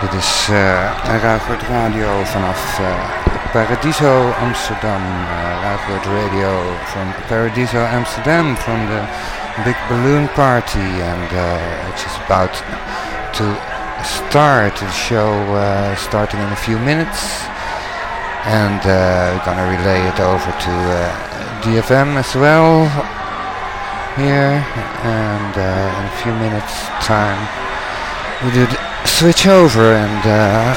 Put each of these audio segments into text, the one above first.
Dit is uh, Radio vanaf uh, Paradiso Amsterdam. Uh, Ruigwoord Radio from Paradiso Amsterdam from the big balloon party. And uh, it's about to start. The show uh, starting in a few minutes. And we're gonna relay it over to DFM as well here. And in a few minutes time we do switch over and uh,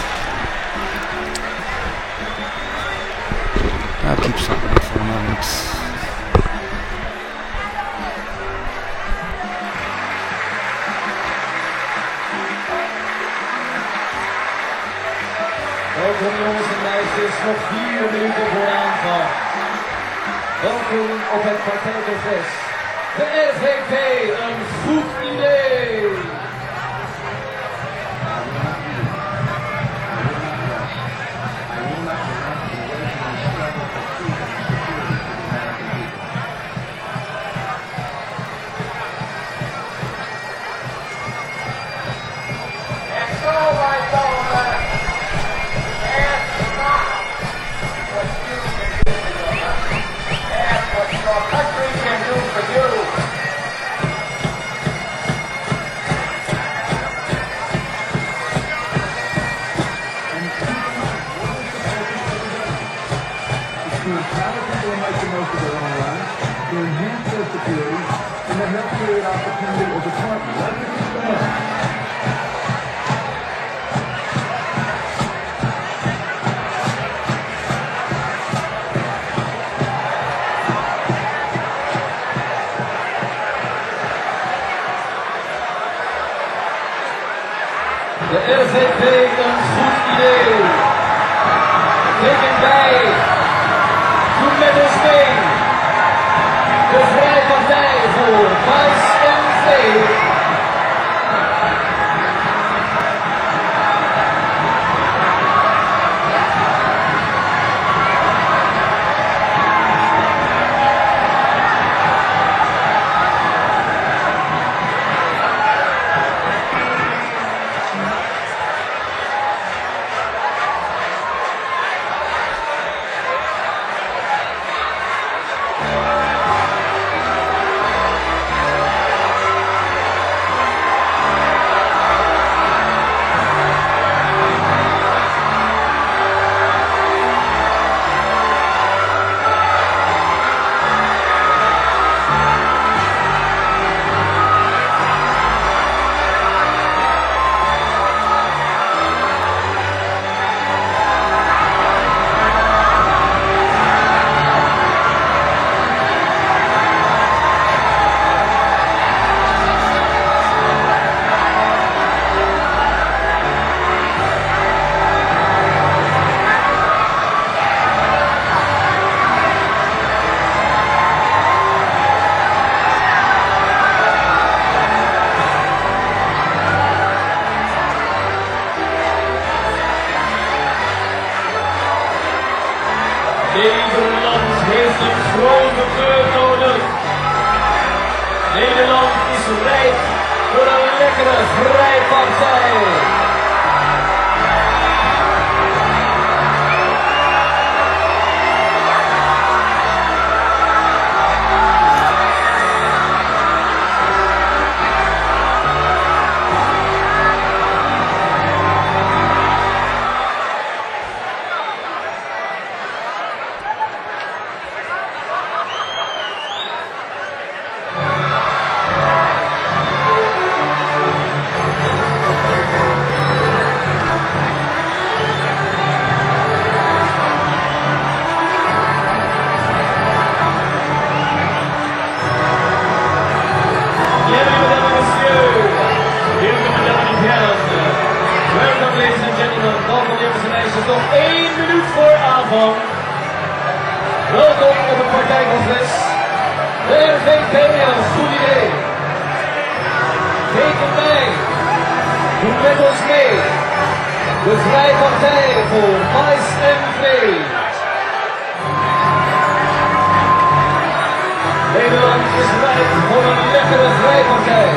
I'll keep something for a moment. Welkom op het partijcongres. De RVP, een goed Welkom op het partijcongres. De RVP, goed idee. Teken bij. Doe met ons mee. De Vrije Partij voor Mais en Vee. Nederland is rijp voor een lekkere vrijpartij.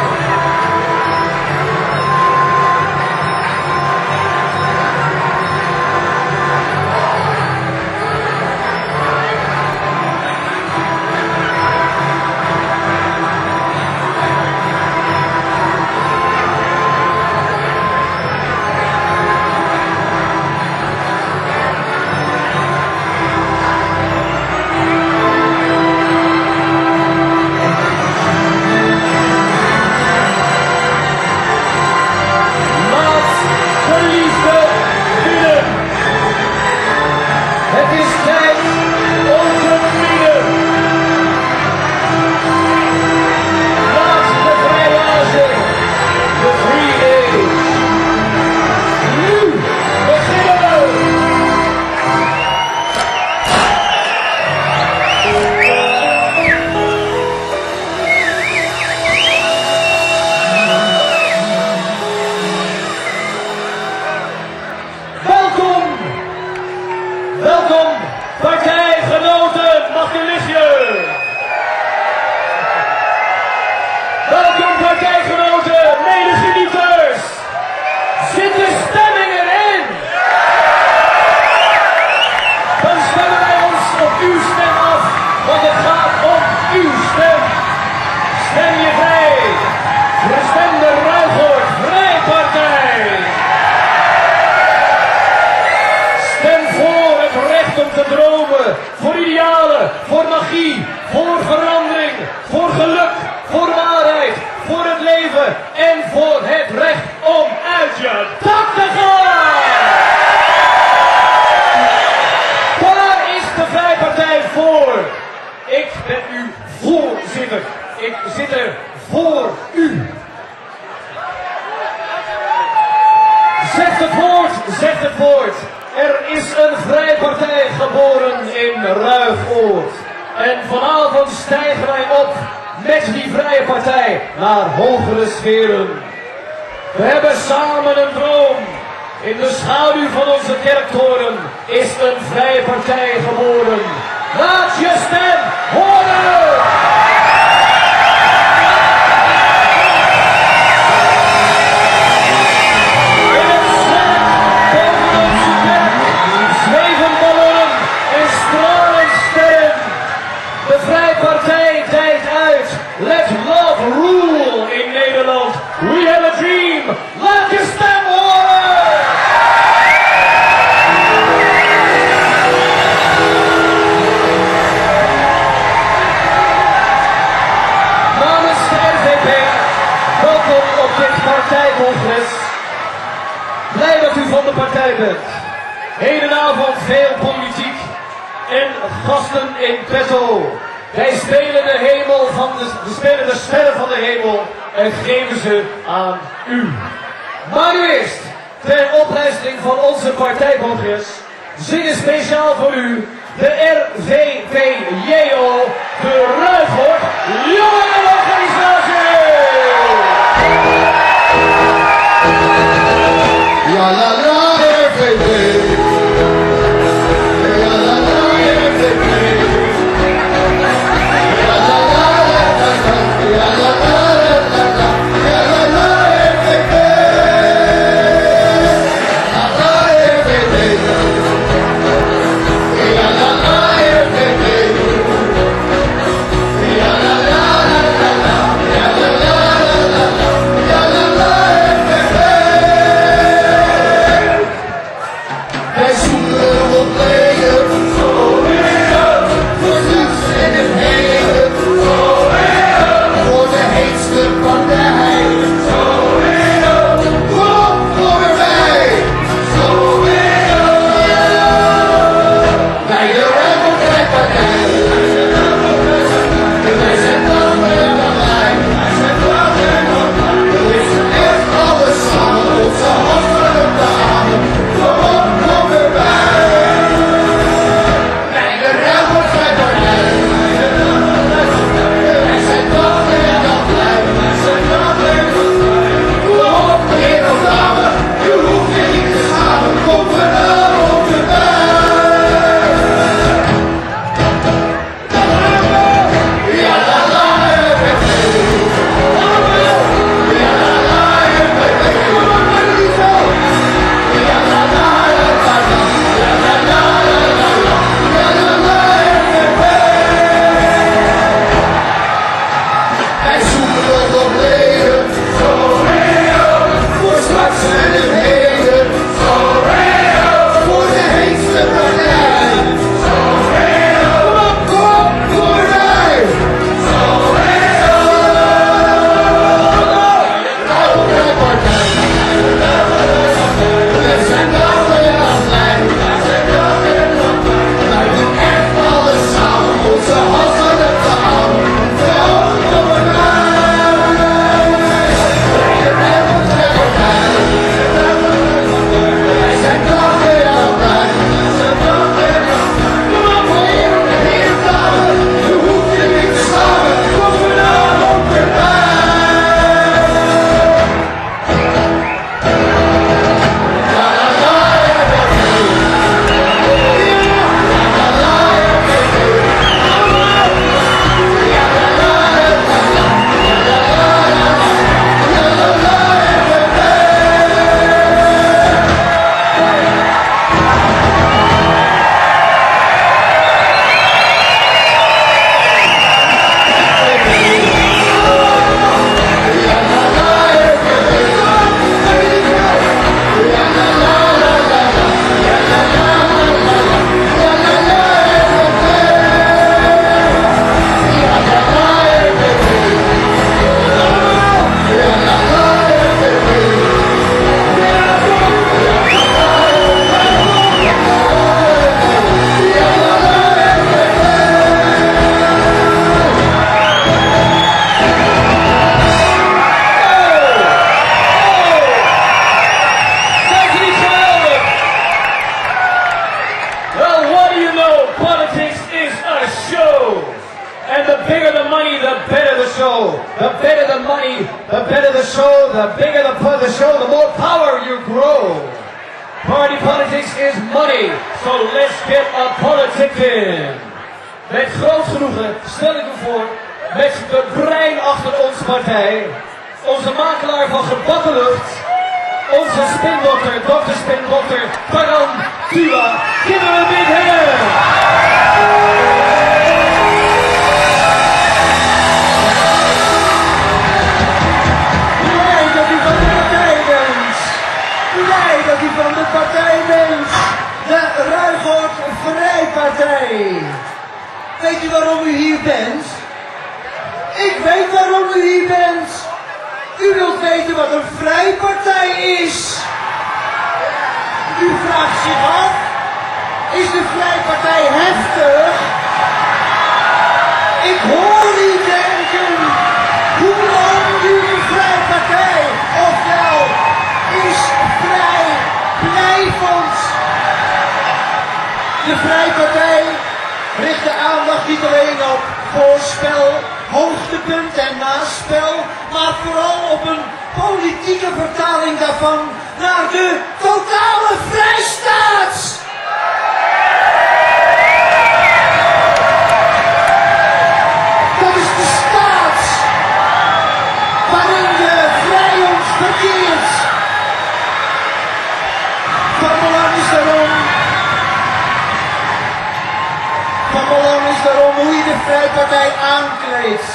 Vrijpartij aankleedt.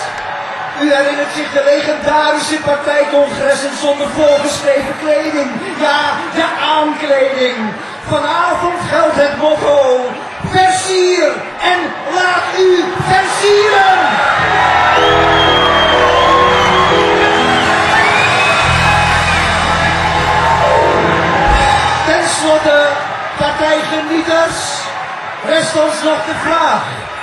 U herinnert zich de legendarische partijcongressen zonder voorgeschreven kleding. Ja, de aankleding. Vanavond geldt het motto. Versier en laat u versieren. Ten slotte, partijgenieters, rest ons nog de vraag.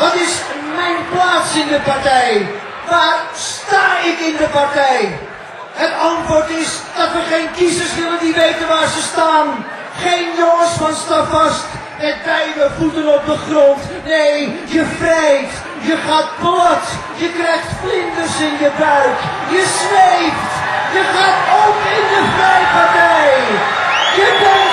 Wat is mijn plaats in de partij? Waar sta ik in de partij? Het antwoord is dat we geen kiezers willen die weten waar ze staan. Geen jongens van stafvast met beide voeten op de grond. Nee, je vrijt, je gaat plat, je krijgt vlinders in je buik, je zweeft, je gaat op in de vrijpartij. Je bent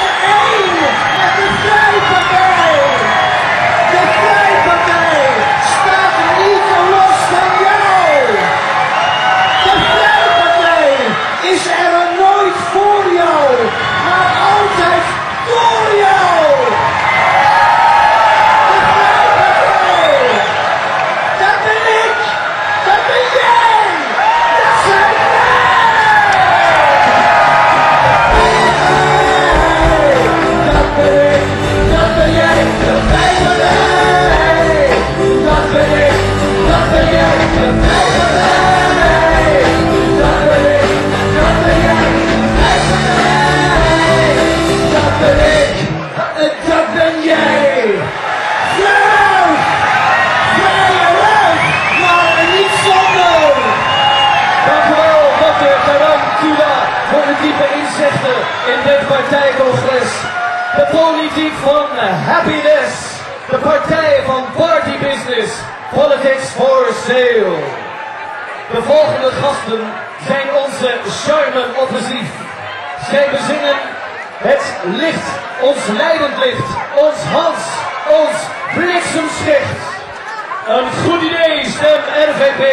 partij van party business. Politics for sale. De volgende gasten zijn onze charmen offensief. Zij bezingen het licht, ons leidend licht, ons Hans, ons bliksemschicht. Een goed idee, stem RVP.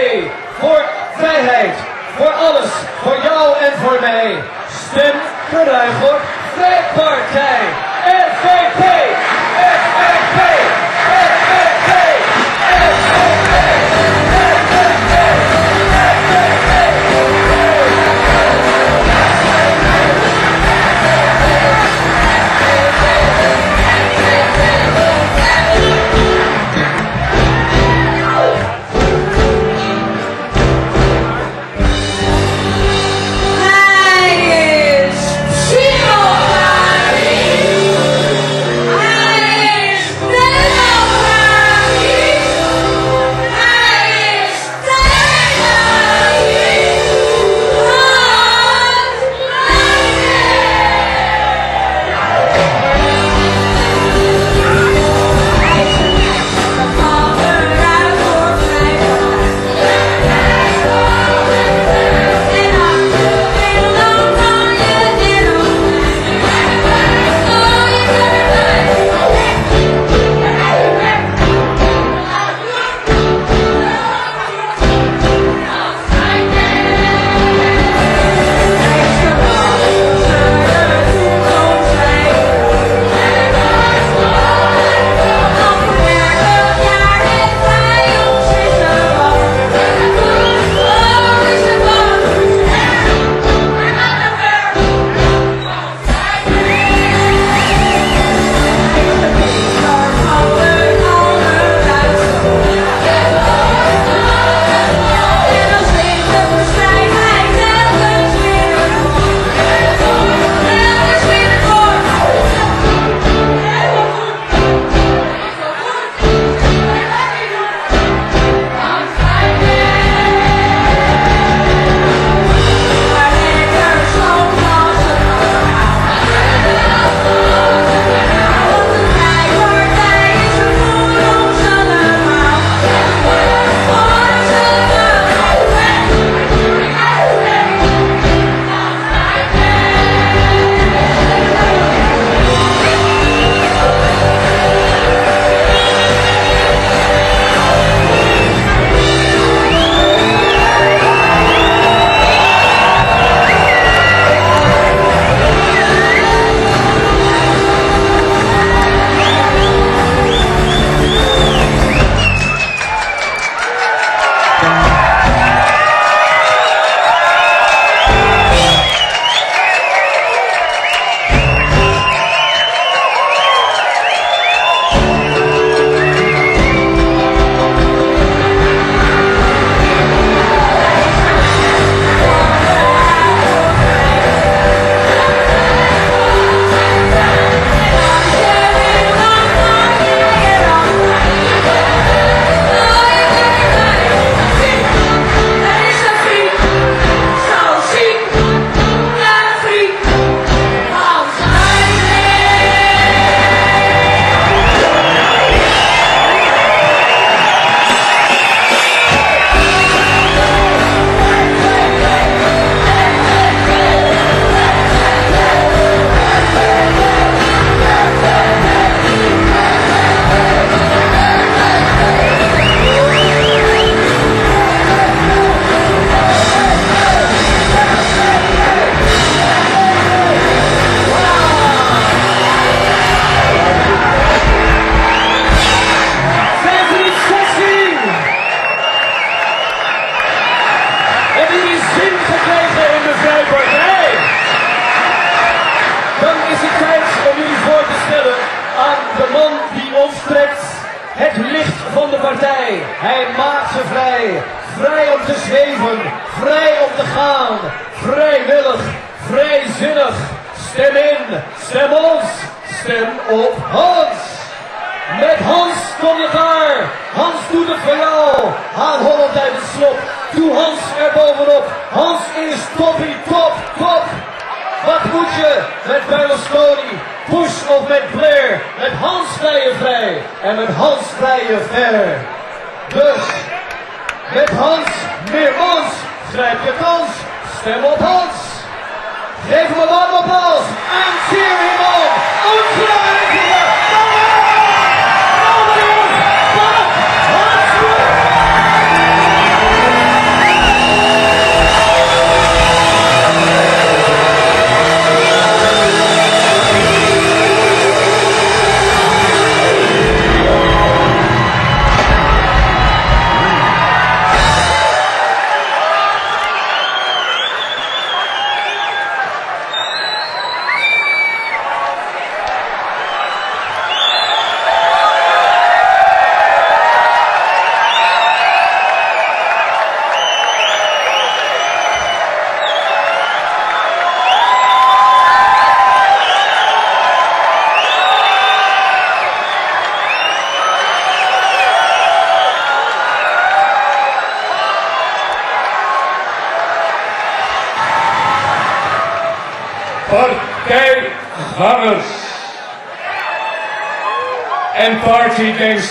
Voor vrijheid, voor alles, voor jou en voor mij. Stem geruig op Vrijpartij. RVP,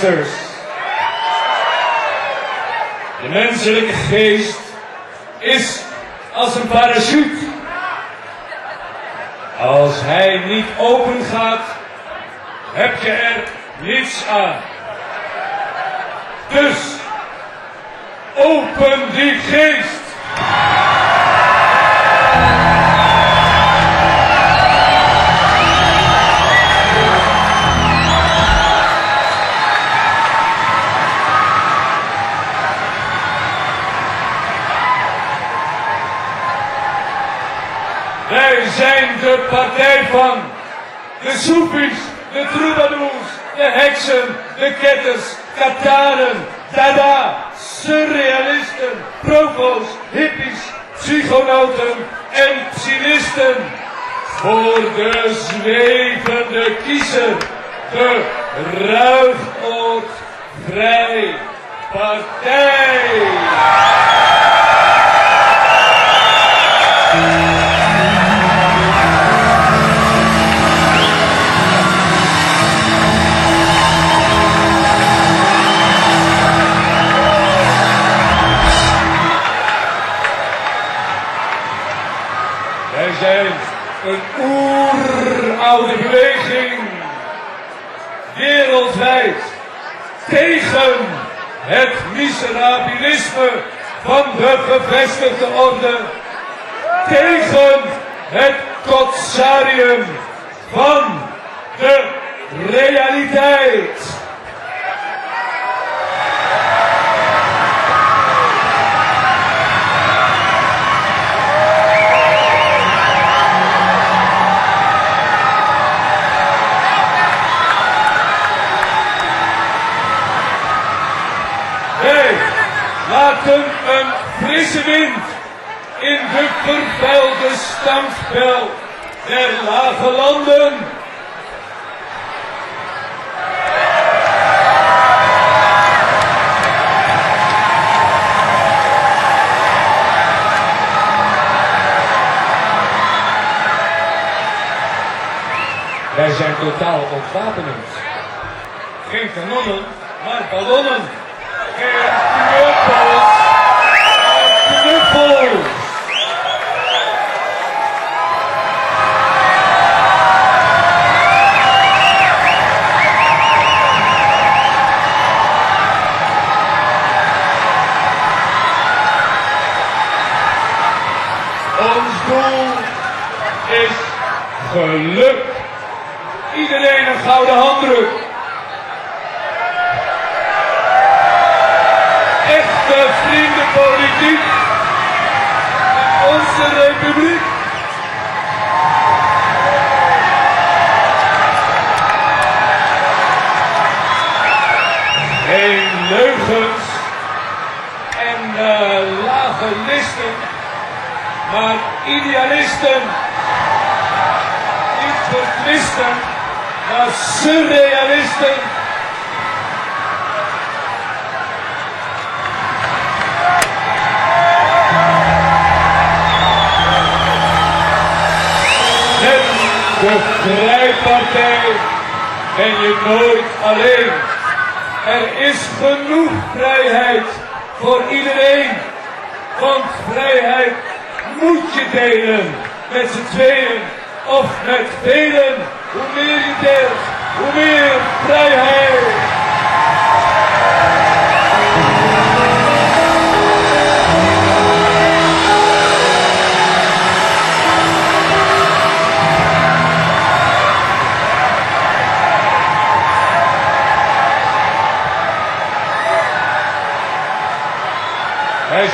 ministers dada, surrealisten, provo's, hippies, psychonauten en cynisten Voor de zwevende kiezer, de ruigoord vrij partij. het miserabilisme van de gevestigde orde tegen het kotsarium van de realiteit. Een frisse wind in de vervelde stamspel der lage landen. Wij zijn totaal ontwapenend. Geen kanonnen, maar ballonnen. Ons doel is geluk. Iedereen een gouden handdruk. republiek. Onze republiek. geen leugens en uh, lage listen, maar idealisten niet verkwisten, maar surrealisten. Vrijpartij ben je nooit alleen. Er is genoeg vrijheid voor iedereen. Want vrijheid moet je delen met z'n tweeën of met velen. Hoe meer je deelt, hoe meer vrijheid.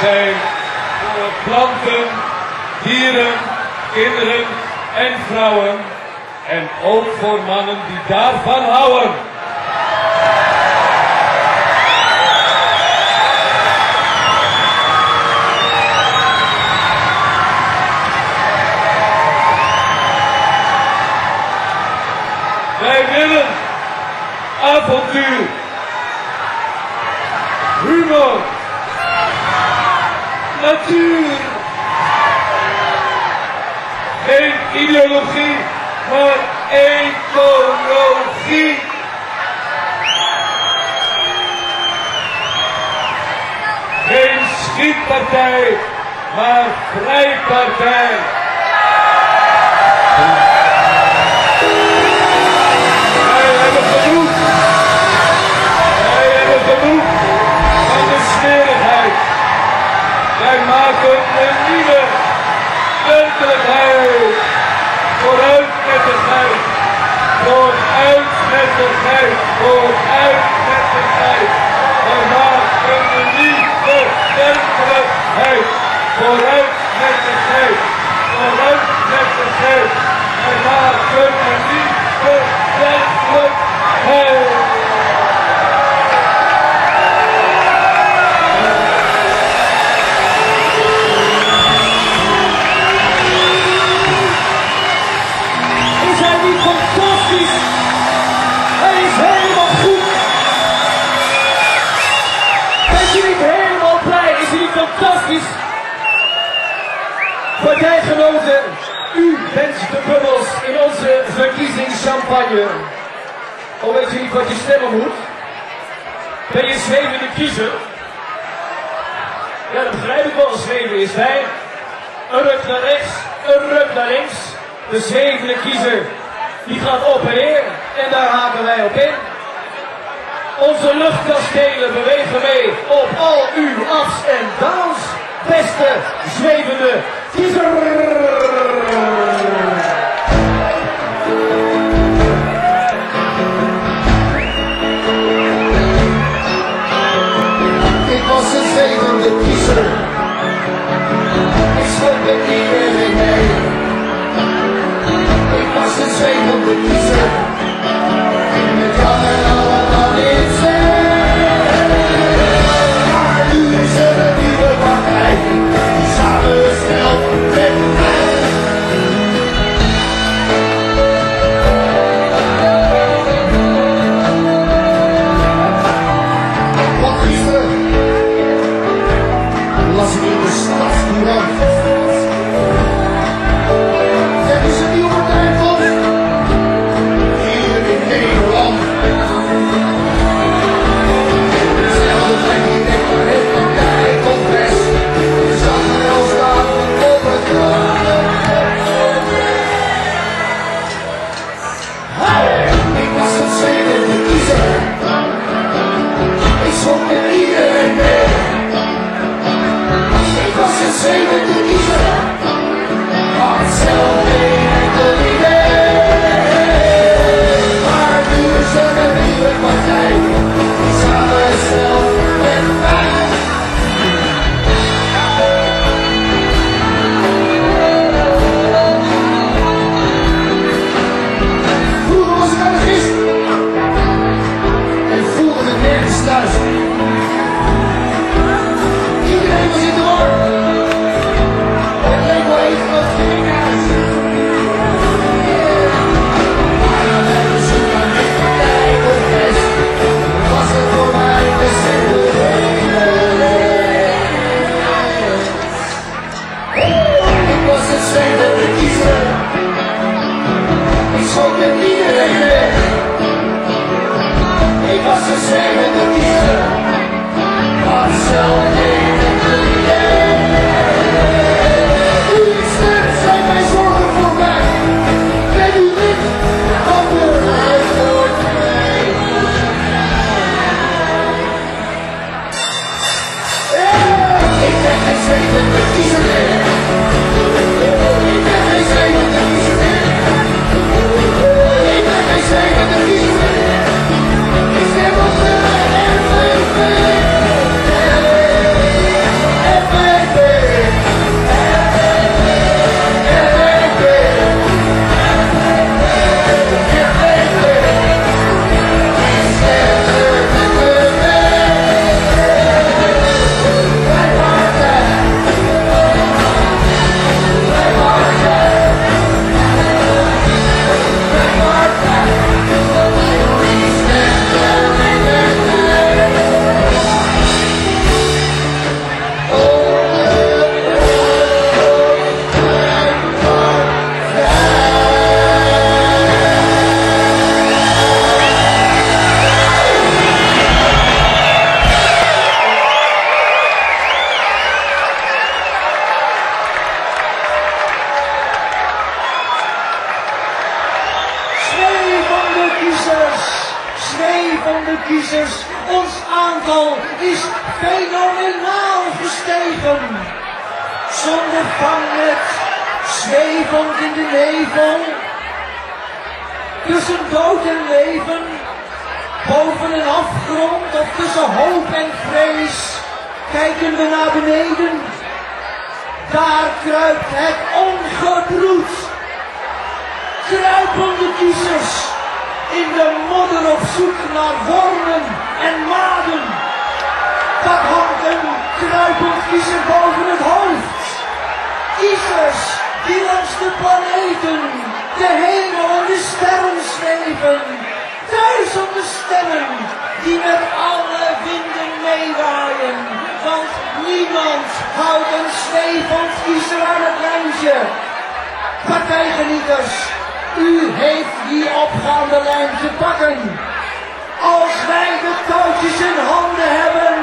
Zijn voor planten, dieren, kinderen en vrouwen. En ook voor mannen die daarvan houden. Natuur. Geen ideologie, maar ecologie. Geen schietpartij, maar vrijpartij. Of weet u niet wat je stemmen moet? Ben je zwevende kiezer? Ja, dat begrijp ik wel. Zweven is wij. Een ruk naar rechts, een ruk naar links. De zwevende kiezer, die gaat op en neer. En daar haken wij op in. Onze luchtkastelen bewegen mee op al uw ups en downs. Beste zwevende kiezer. Beneden. Daar kruipt het ongebroed kruipende kiezers in de modder op zoek naar wormen en maden. Dat hangt een kruipend kiezer boven het hoofd. Kiezers die langs de planeten, de hemel en de sterren zweven. Duizenden stemmen die met alle winden meewaaien. Want niemand houdt een zwevend kiezer aan het lijntje. Partijgenieters, u heeft die opgaande lijn te pakken. Als wij de touwtjes in handen hebben,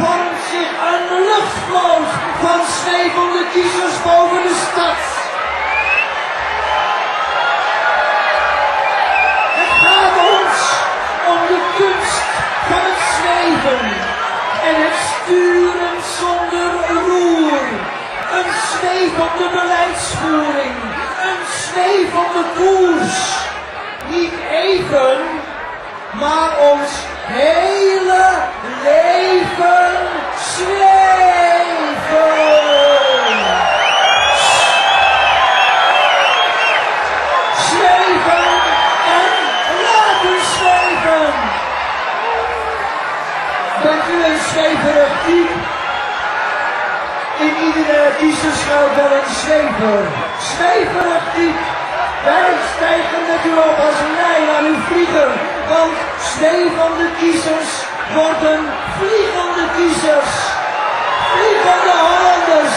vormt zich een luchtvloot van zwevende kiezers boven de stad. Een zwevende beleidsvoering, een zwevende koers. Niet even, maar ons hele leven. Zweven iedere kiezer schuilt wel een zwever. Zweverig. Wij stijgen met u op als een lijn aan uw vlieger. Want zwevende kiezers worden vliegende kiezers. Vliegende Hollanders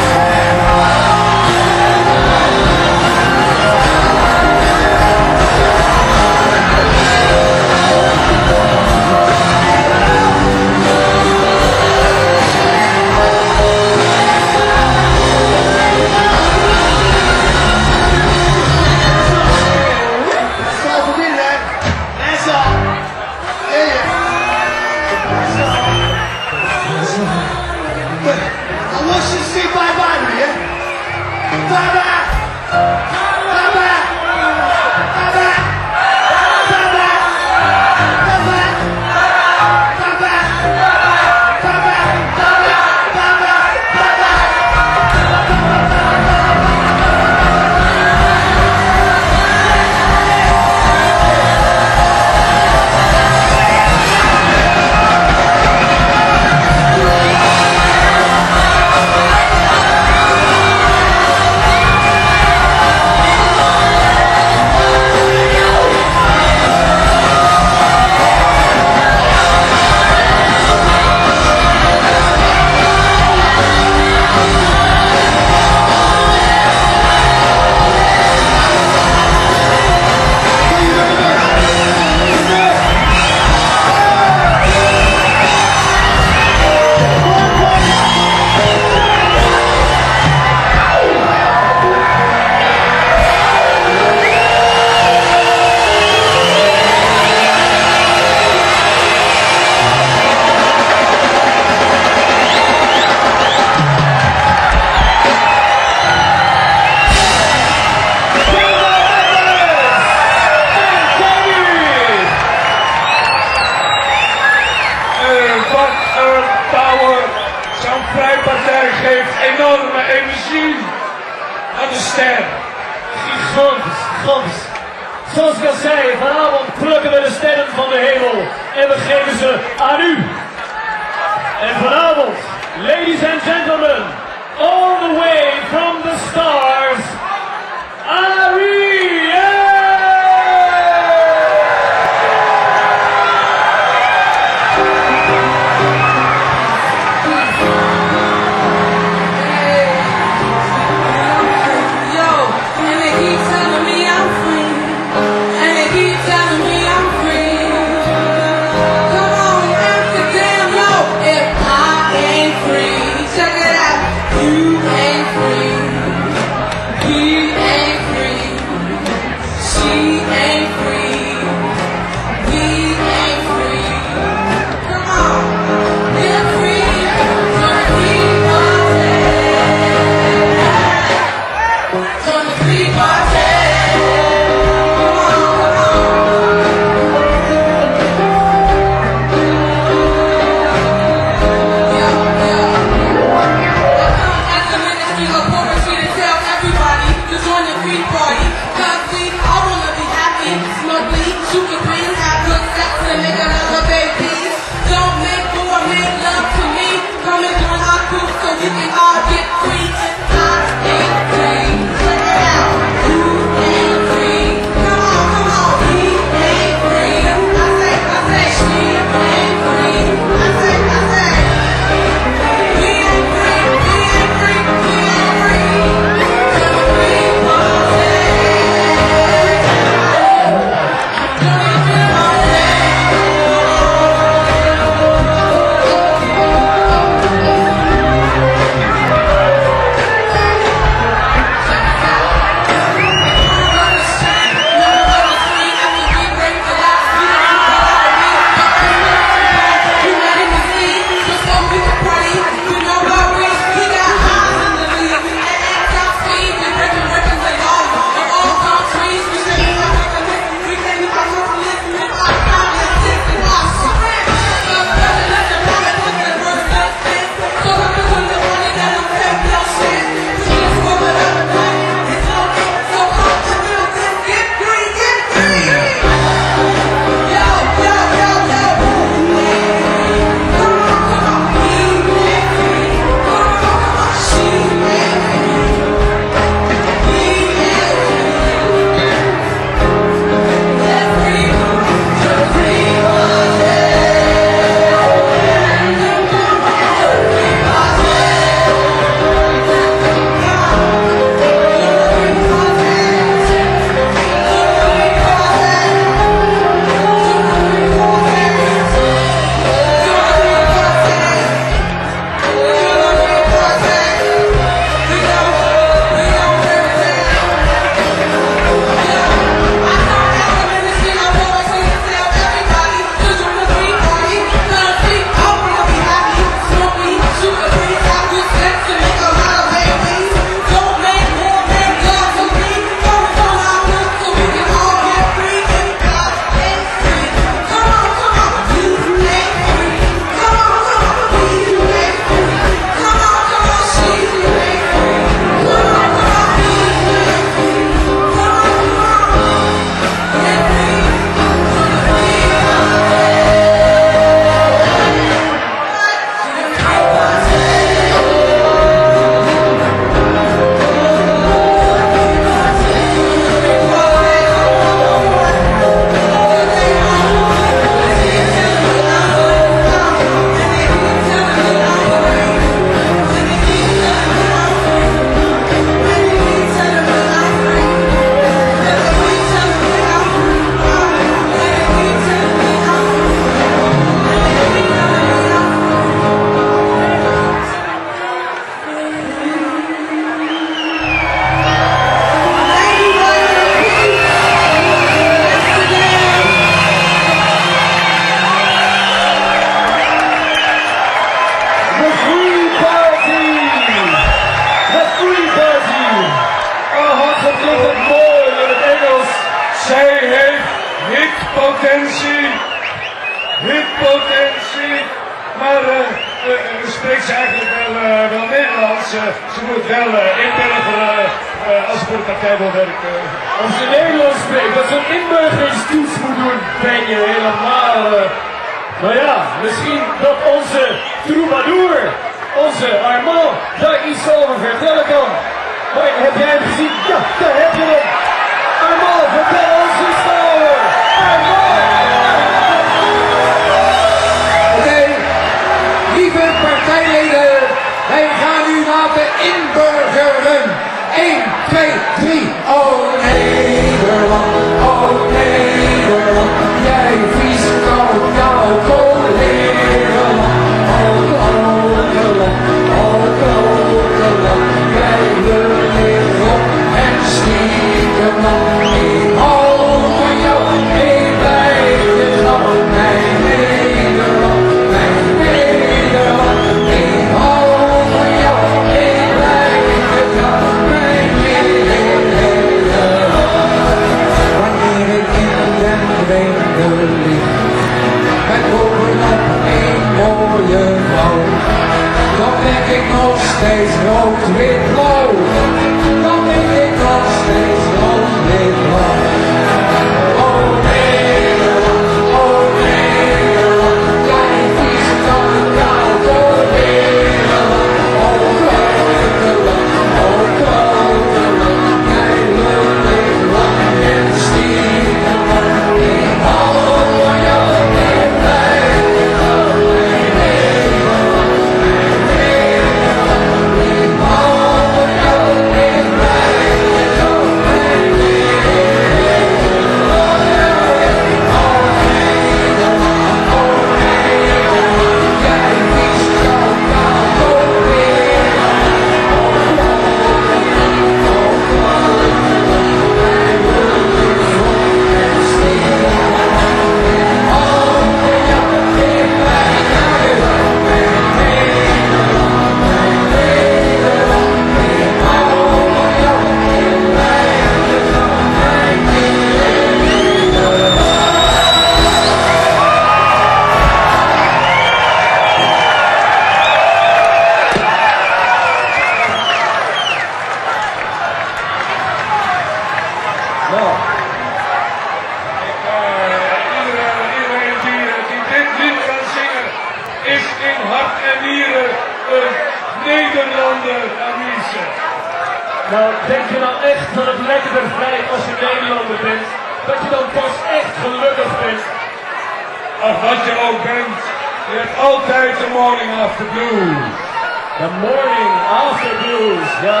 The morning after blues, ja.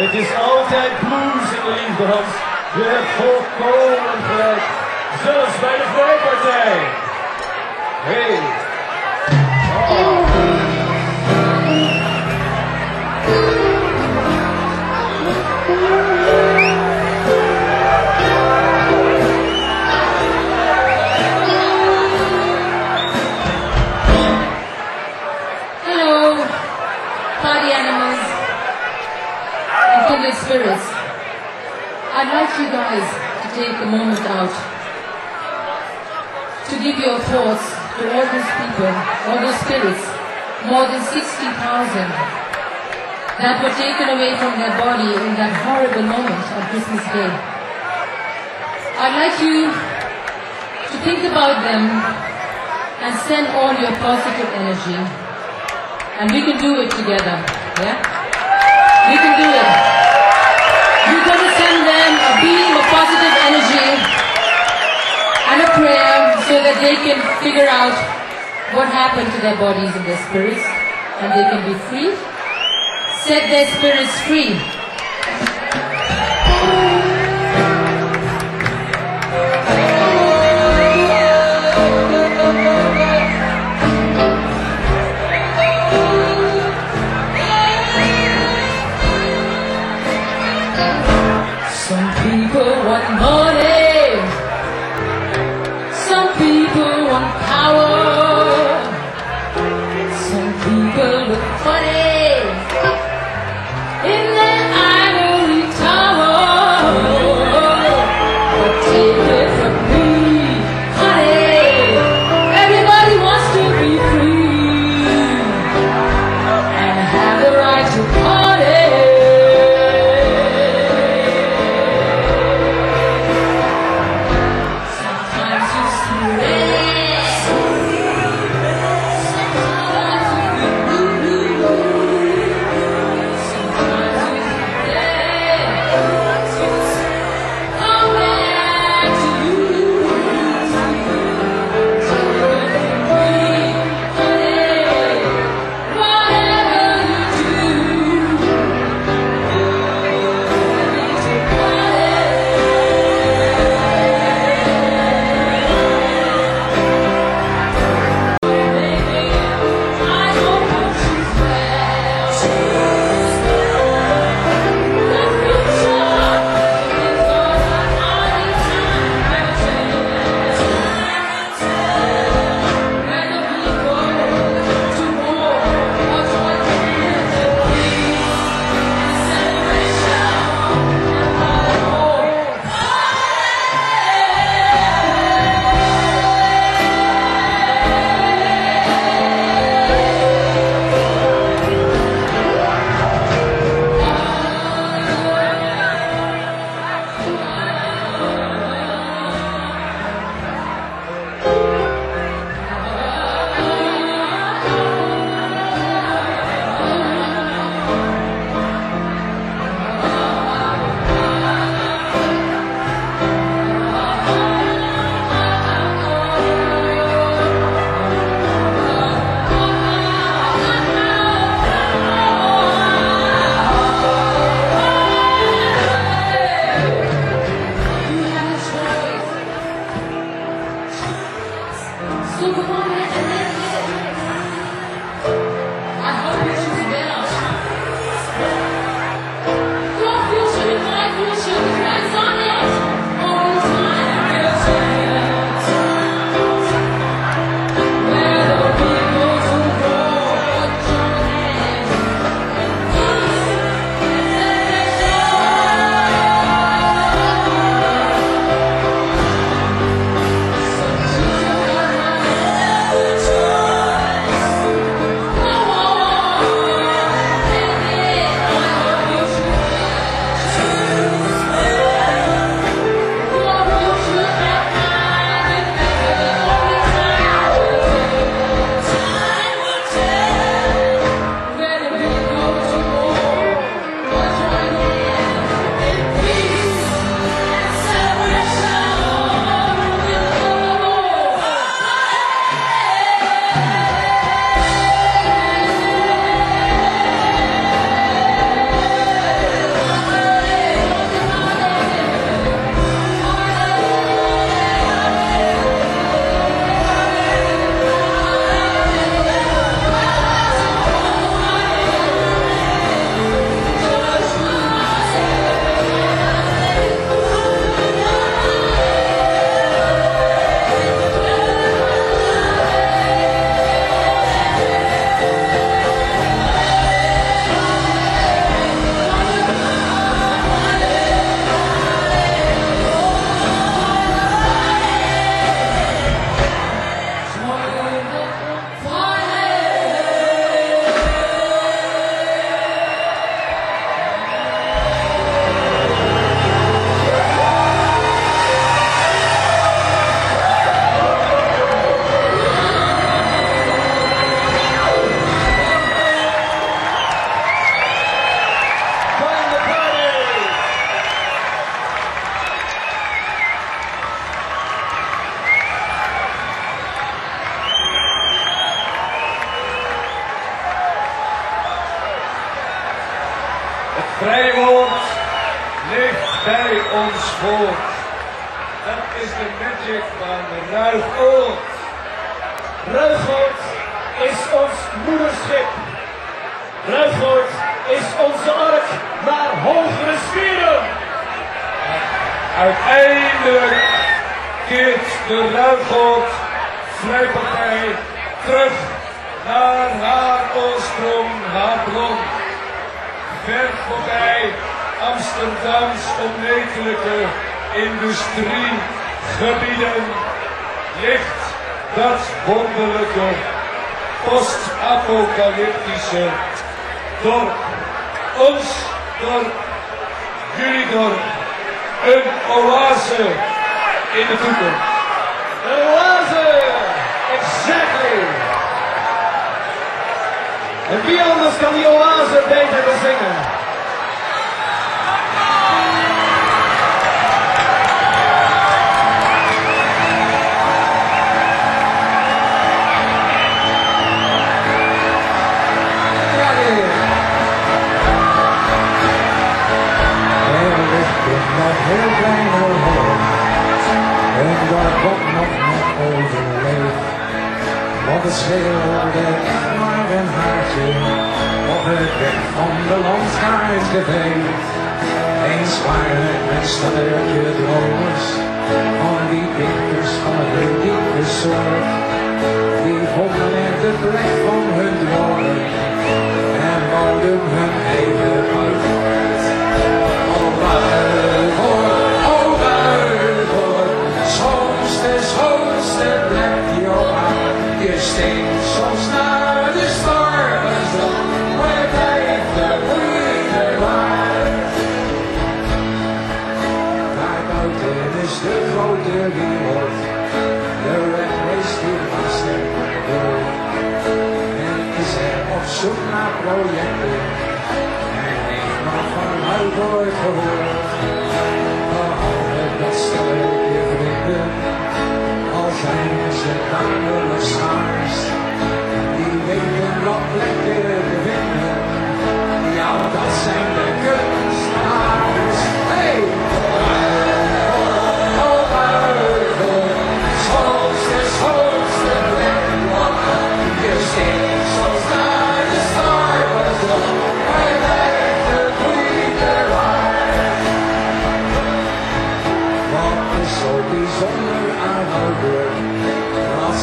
Het is altijd blues in de liefde, Hans. Je hebt volkomen gelijk. Zelfs bij de Vrijpartij. Hey. Oh. Like you guys to take a moment out to give your thoughts to all those people, all those spirits, more than 60,000 that were taken away from their body in that horrible moment on Christmas Day. I'd like you to think about them and send all your positive energy and we can do it together. Yeah? We can do it. And a prayer so that they can figure out what happened to their bodies and their spirits and they can be free. Set their spirits free.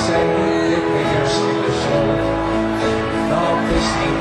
Sending figures in the shore. Noticing.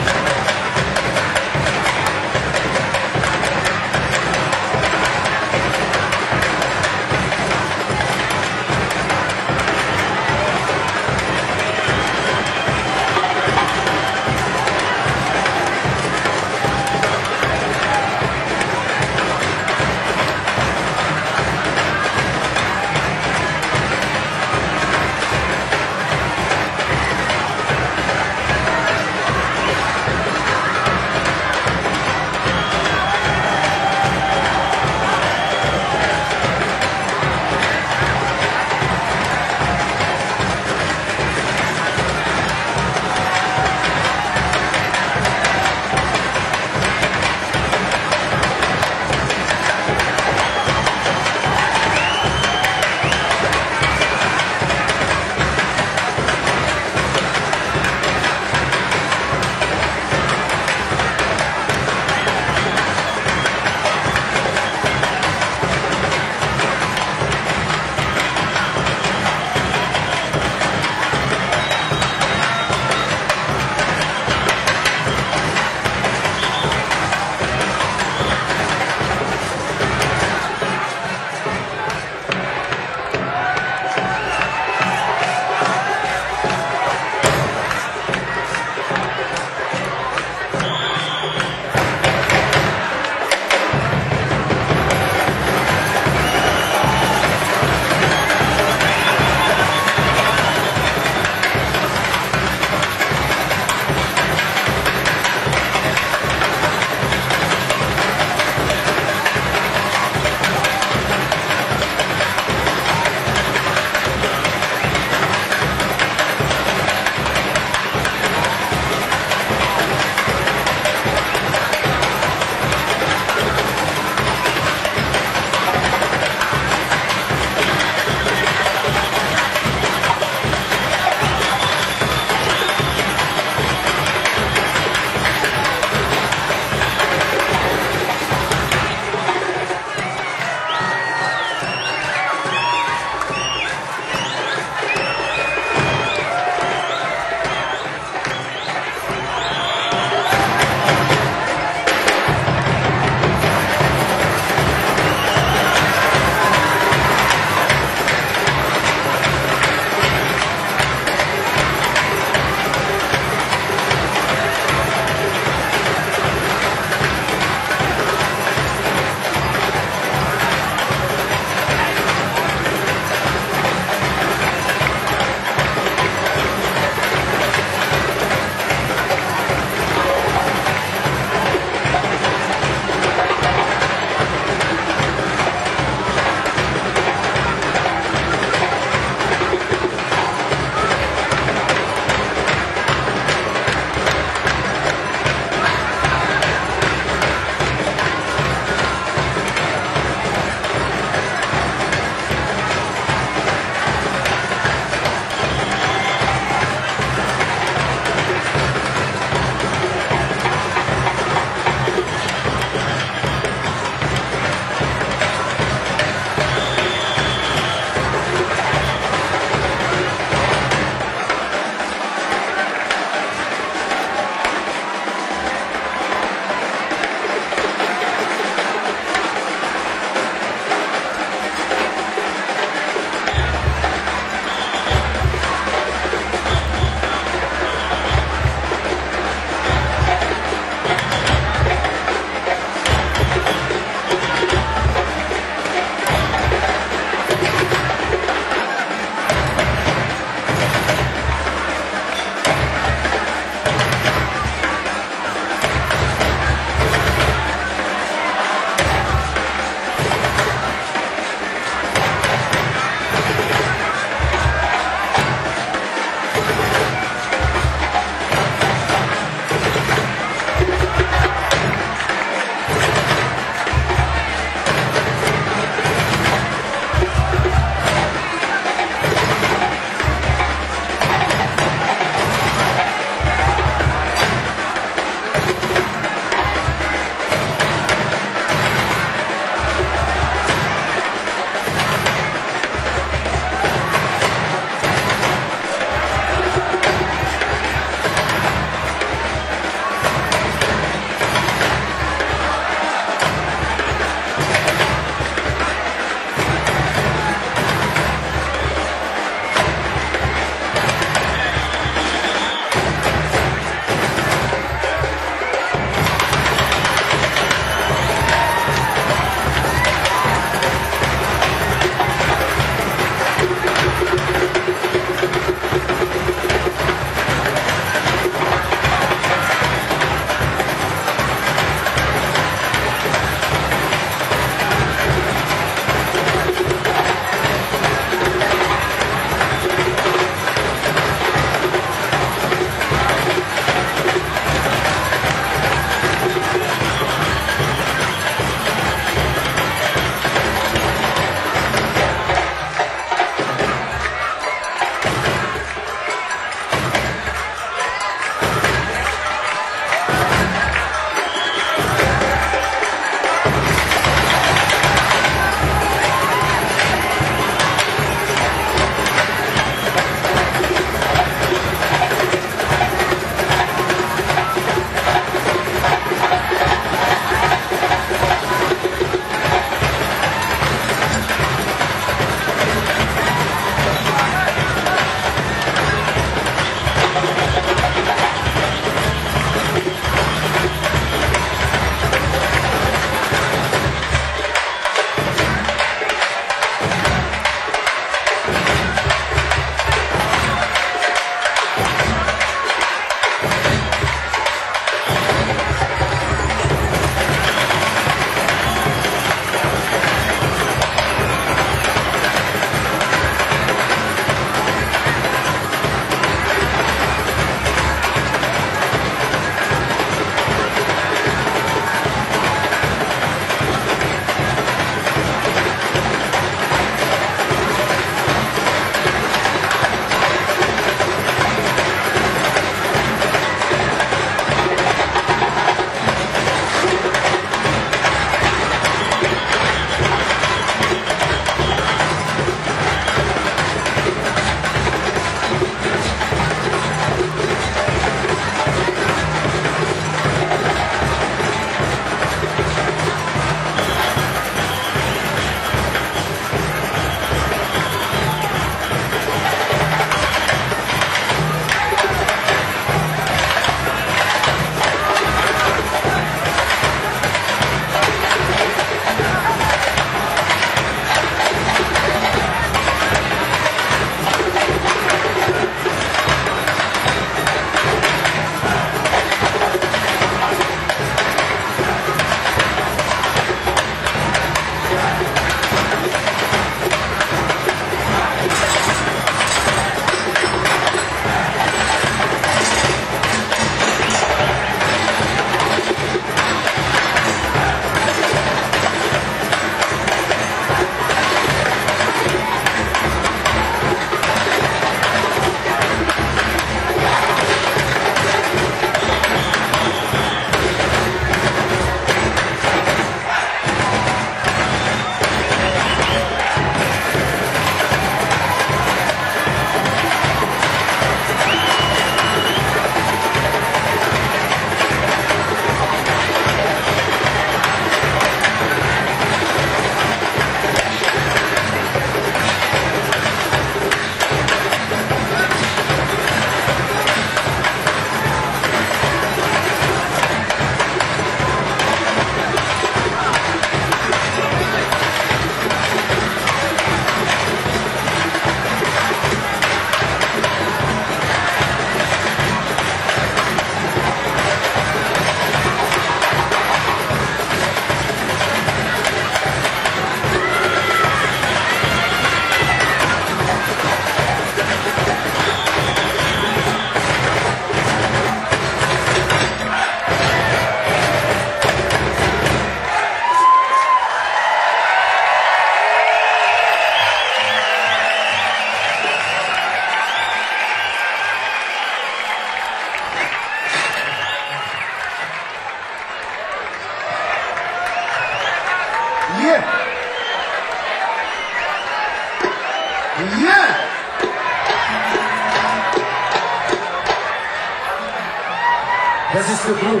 This is the group.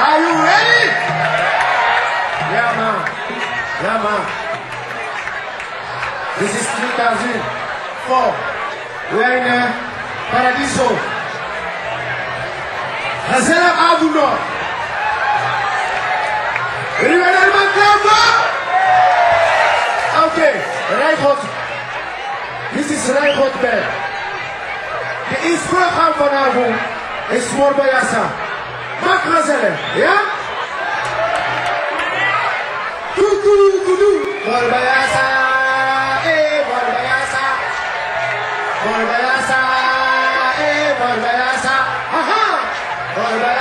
Are you ready? Yeah, man. Yeah, man. This is 3004. We're in uh, Paradiso. Hazera Avuno. Rivera Mancamba. Okay, right hot. This is right hot band. De inspiratie vanavond is Morbayasa. Maak gezellig, ja? Doe, doe, doe, doe. Morbayasa, eh, Morbayasa. Morbayasa, eh, Morbayasa. Aha! Morbayasa,